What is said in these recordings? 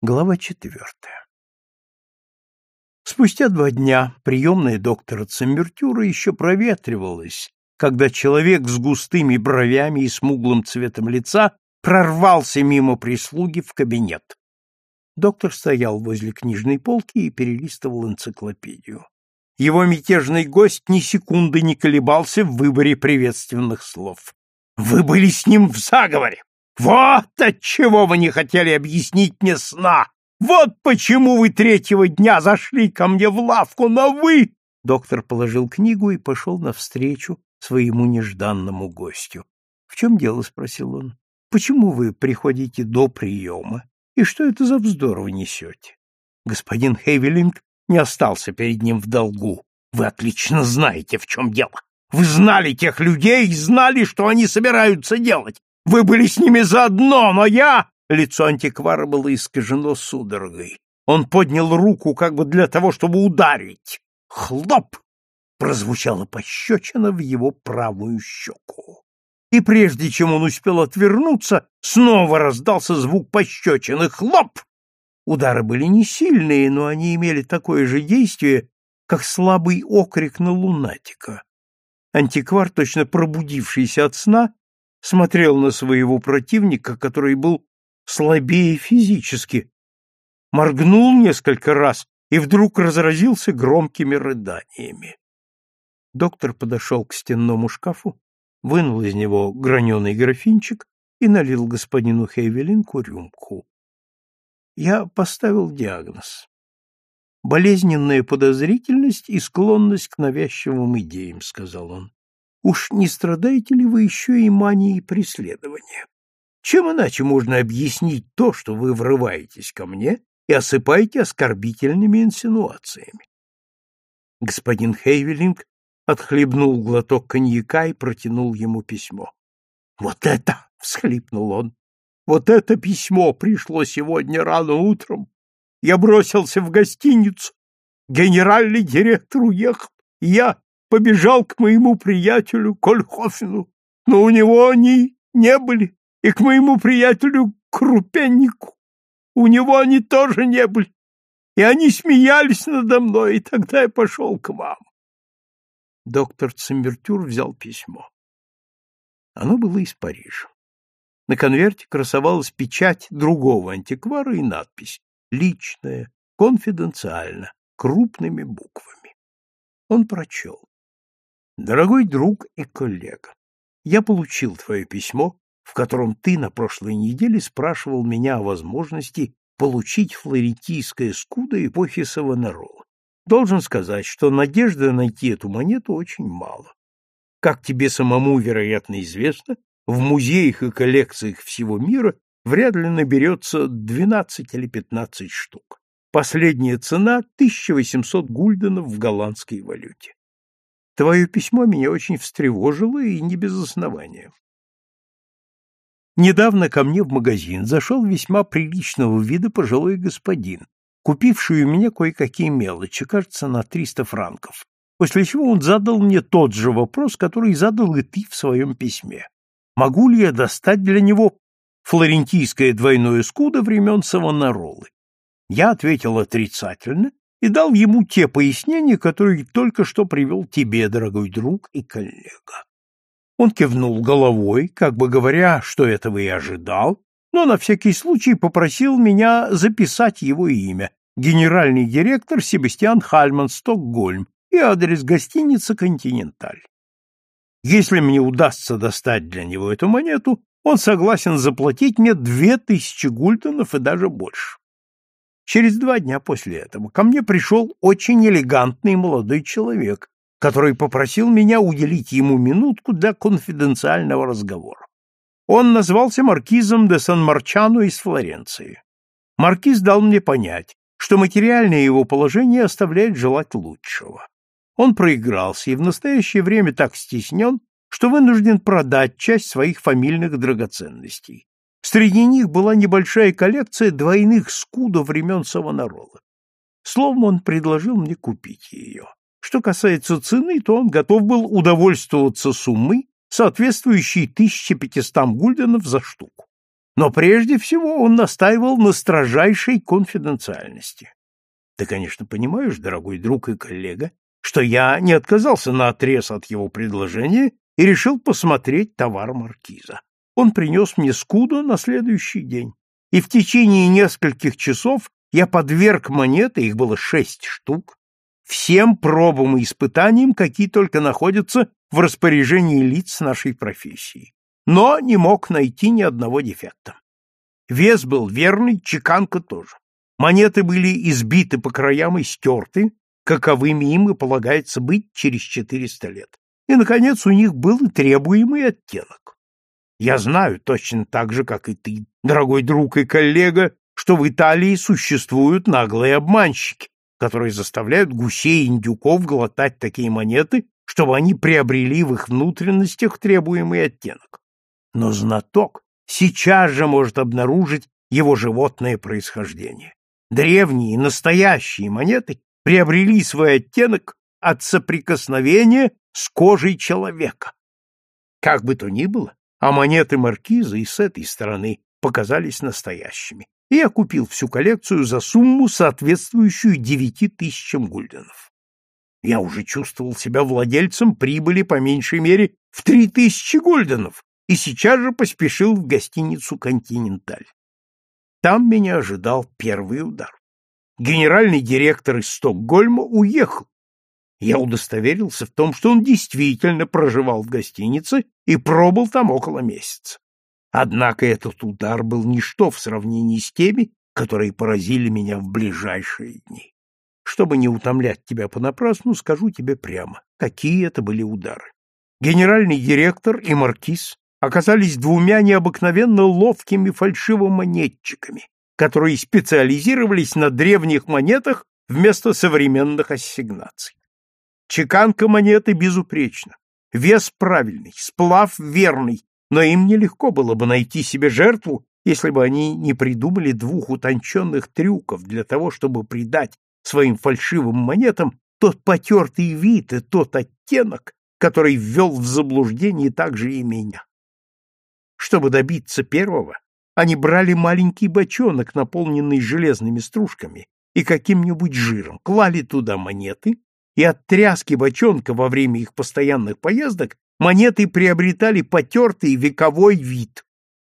Глава четвертая. Спустя два дня приемная доктора Цимбертюра еще проветривалась, когда человек с густыми бровями и смуглым цветом лица прорвался мимо прислуги в кабинет. Доктор стоял возле книжной полки и перелистывал энциклопедию. Его мятежный гость ни секунды не колебался в выборе приветственных слов. «Вы были с ним в заговоре! Вот отчего вы не хотели объяснить мне сна! Вот почему вы третьего дня зашли ко мне в лавку, но вы...» Доктор положил книгу и пошел навстречу своему нежданному гостю. — В чем дело? — спросил он. — Почему вы приходите до приема? И что это за вздор вы несете? Господин Хейвелинг не остался перед ним в долгу. Вы отлично знаете, в чем дело. Вы знали тех людей и знали, что они собираются делать. Вы были с ними заодно, но я...» Лицо антиквара было искажено судорогой. Он поднял руку как бы для того, чтобы ударить. Хлоп! Прозвучала пощечина в его правую щеку. И прежде чем он успел отвернуться, снова раздался звук пощечины. Хлоп! Удары были не сильные, но они имели такое же действие, как слабый окрик на лунатика. Антиквар, точно пробудившийся от сна, смотрел на своего противника, который был слабее физически, моргнул несколько раз и вдруг разразился громкими рыданиями. Доктор подошел к стенному шкафу, вынул из него граненый графинчик и налил господину Хейвелинку рюмку. Я поставил диагноз. Болезненная подозрительность и склонность к навязчивым идеям, сказал он. Уж не страдаете ли вы еще и манией преследования? Чем иначе можно объяснить то, что вы врываетесь ко мне и осыпаете оскорбительными инсинуациями? Господин Хейвелинг отхлебнул глоток коньяка и протянул ему письмо. «Вот это!» — всхлипнул он. «Вот это письмо пришло сегодня рано утром. Я бросился в гостиницу. Генеральный директор уехал. Я побежал к моему приятелю Кольхофену, но у него они не были, и к моему приятелю Крупеннику. У него они тоже не были, и они смеялись надо мной, и тогда я пошел к вам. Доктор Цимбертюр взял письмо. Оно было из Парижа. На конверте красовалась печать другого антиквара и надпись «Личное, конфиденциально», крупными буквами. Он прочел. Дорогой друг и коллега, я получил твое письмо, в котором ты на прошлой неделе спрашивал меня о возможности получить флорентийское скудо эпохи Савонарола. Должен сказать, что надежды найти эту монету очень мало. Как тебе самому, вероятно, известно, в музеях и коллекциях всего мира вряд ли наберется 12 или 15 штук. Последняя цена – 1800 гульденов в голландской валюте. Твое письмо меня очень встревожило и не без основания. Недавно ко мне в магазин зашел весьма приличного вида пожилой господин, купивший у меня кое-какие мелочи, кажется, на триста франков, после чего он задал мне тот же вопрос, который задал и ты в своем письме. Могу ли я достать для него флорентийское двойное скудо времен Савонаролы? Я ответил отрицательно и дал ему те пояснения, которые только что привел тебе, дорогой друг и коллега. Он кивнул головой, как бы говоря, что этого и ожидал, но на всякий случай попросил меня записать его имя, генеральный директор Себастьян Хальман, Стокгольм, и адрес гостиницы «Континенталь». Если мне удастся достать для него эту монету, он согласен заплатить мне две тысячи гультонов и даже больше. Через два дня после этого ко мне пришел очень элегантный молодой человек, который попросил меня уделить ему минутку для конфиденциального разговора. Он назвался маркизом де Сан-Марчано из Флоренции. Маркиз дал мне понять, что материальное его положение оставляет желать лучшего. Он проигрался и в настоящее время так стеснен, что вынужден продать часть своих фамильных драгоценностей. Среди них была небольшая коллекция двойных скудов времен Савонарола. Словом, он предложил мне купить ее. Что касается цены, то он готов был удовольствоваться суммой, соответствующей 1500 гульденов за штуку. Но прежде всего он настаивал на строжайшей конфиденциальности. Ты, конечно, понимаешь, дорогой друг и коллега, что я не отказался на отрез от его предложения и решил посмотреть товар маркиза. Он принес мне скуду на следующий день, и в течение нескольких часов я подверг монеты, их было шесть штук, всем пробам и испытаниям, какие только находятся в распоряжении лиц нашей профессии но не мог найти ни одного дефекта. Вес был верный, чеканка тоже. Монеты были избиты по краям и стерты, каковыми им и полагается быть через 400 лет. И, наконец, у них был и требуемый оттенок. Я знаю точно так же, как и ты, дорогой друг и коллега, что в Италии существуют наглые обманщики, которые заставляют гусей и индюков глотать такие монеты, чтобы они приобрели в их внутренностях требуемый оттенок но знаток сейчас же может обнаружить его животное происхождение. Древние, настоящие монеты приобрели свой оттенок от соприкосновения с кожей человека. Как бы то ни было, а монеты маркиза и с этой стороны показались настоящими, и я купил всю коллекцию за сумму, соответствующую девяти тысячам гульденов. Я уже чувствовал себя владельцем прибыли по меньшей мере в три тысячи гульденов, и сейчас же поспешил в гостиницу «Континенталь». Там меня ожидал первый удар. Генеральный директор из Стокгольма уехал. Я удостоверился в том, что он действительно проживал в гостинице и пробыл там около месяца. Однако этот удар был ничто в сравнении с теми, которые поразили меня в ближайшие дни. Чтобы не утомлять тебя понапрасну, скажу тебе прямо, какие это были удары. Генеральный директор и маркиз оказались двумя необыкновенно ловкими фальшивомонетчиками, которые специализировались на древних монетах вместо современных ассигнаций. Чеканка монеты безупречна, вес правильный, сплав верный, но им нелегко было бы найти себе жертву, если бы они не придумали двух утонченных трюков для того, чтобы придать своим фальшивым монетам тот потертый вид и тот оттенок, который ввел в заблуждение также и меня. Чтобы добиться первого, они брали маленький бочонок, наполненный железными стружками и каким-нибудь жиром, клали туда монеты, и от тряски бочонка во время их постоянных поездок монеты приобретали потертый вековой вид.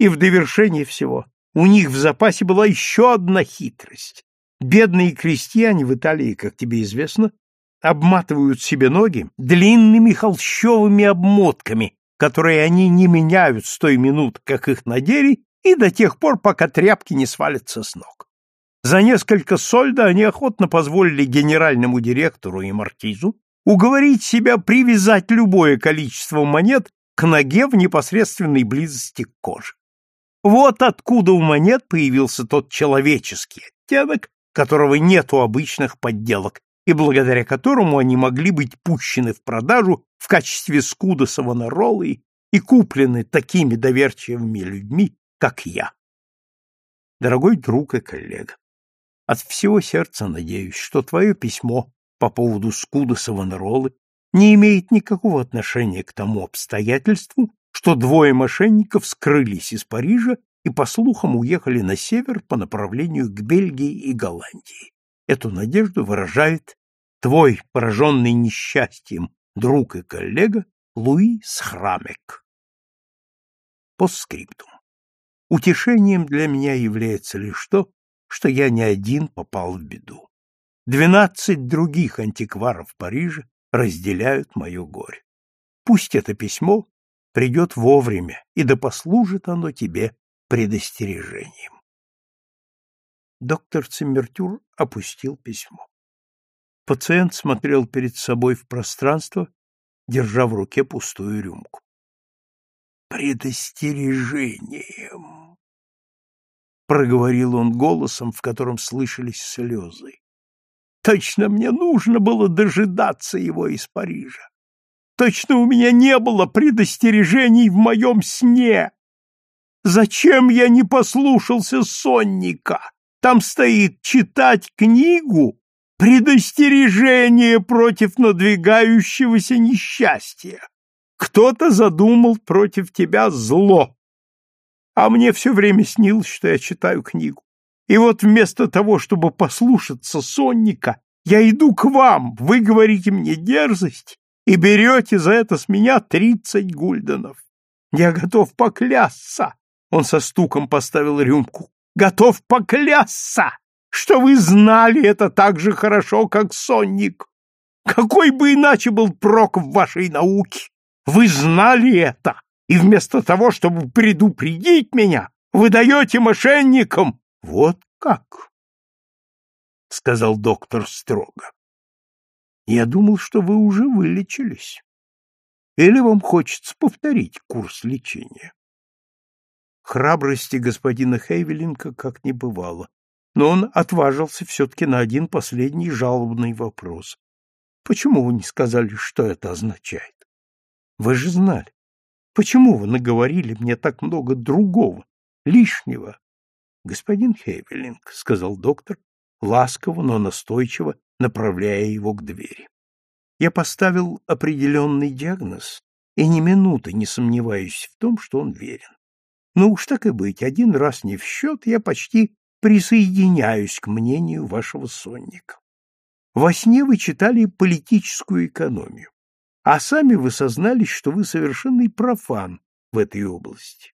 И в довершение всего у них в запасе была еще одна хитрость. Бедные крестьяне в Италии, как тебе известно, обматывают себе ноги длинными холщовыми обмотками, которые они не меняют с той минуты, как их надели, и до тех пор, пока тряпки не свалятся с ног. За несколько сольда они охотно позволили генеральному директору и маркизу уговорить себя привязать любое количество монет к ноге в непосредственной близости к коже. Вот откуда у монет появился тот человеческий оттенок, которого нет у обычных подделок, и благодаря которому они могли быть пущены в продажу в качестве скуда савонаролы и куплены такими доверчивыми людьми, как я. Дорогой друг и коллега, от всего сердца надеюсь, что твое письмо по поводу скуда савонаролы не имеет никакого отношения к тому обстоятельству, что двое мошенников скрылись из Парижа и, по слухам, уехали на север по направлению к Бельгии и Голландии. Эту надежду выражает твой, пораженный несчастьем, друг и коллега Луи Схрамек. Постскриптум. Утешением для меня является лишь то, что я не один попал в беду. Двенадцать других антикваров Парижа разделяют мое горе. Пусть это письмо придет вовремя, и да послужит оно тебе предостережением. Доктор Циммертюр опустил письмо. Пациент смотрел перед собой в пространство, держа в руке пустую рюмку. «Предостережением!» Проговорил он голосом, в котором слышались слезы. «Точно мне нужно было дожидаться его из Парижа. Точно у меня не было предостережений в моем сне. Зачем я не послушался сонника? Там стоит читать книгу, предостережение против надвигающегося несчастья. Кто-то задумал против тебя зло. А мне все время снилось, что я читаю книгу. И вот вместо того, чтобы послушаться сонника, я иду к вам, вы говорите мне дерзость и берете за это с меня тридцать гульденов. Я готов поклясться, он со стуком поставил рюмку, готов поклясться, что вы знали это так же хорошо, как сонник. Какой бы иначе был прок в вашей науке? Вы знали это, и вместо того, чтобы предупредить меня, вы даете мошенникам — Вот как? — сказал доктор строго. — Я думал, что вы уже вылечились. Или вам хочется повторить курс лечения? Храбрости господина Хейвеленко как не бывало, но он отважился все-таки на один последний жалобный вопрос. Почему вы не сказали, что это означает? Вы же знали. Почему вы наговорили мне так много другого, лишнего, господин Хейвелинг, сказал доктор, ласково, но настойчиво направляя его к двери. Я поставил определенный диагноз и ни минуты не сомневаюсь в том, что он верен. Но уж так и быть, один раз не в счет, я почти присоединяюсь к мнению вашего сонника. Во сне вы читали политическую экономию, а сами вы сознались, что вы совершенный профан в этой области.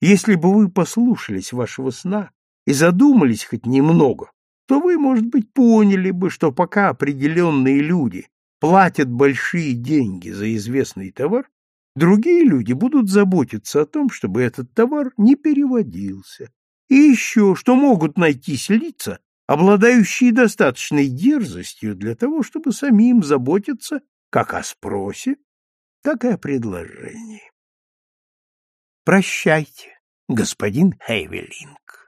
Если бы вы послушались вашего сна и задумались хоть немного, то вы, может быть, поняли бы, что пока определенные люди платят большие деньги за известный товар, другие люди будут заботиться о том, чтобы этот товар не переводился. И еще, что могут найтись лица, обладающие достаточной дерзостью для того, чтобы самим заботиться как о спросе, так и о предложении. Прощайте, господин Хейвелинг.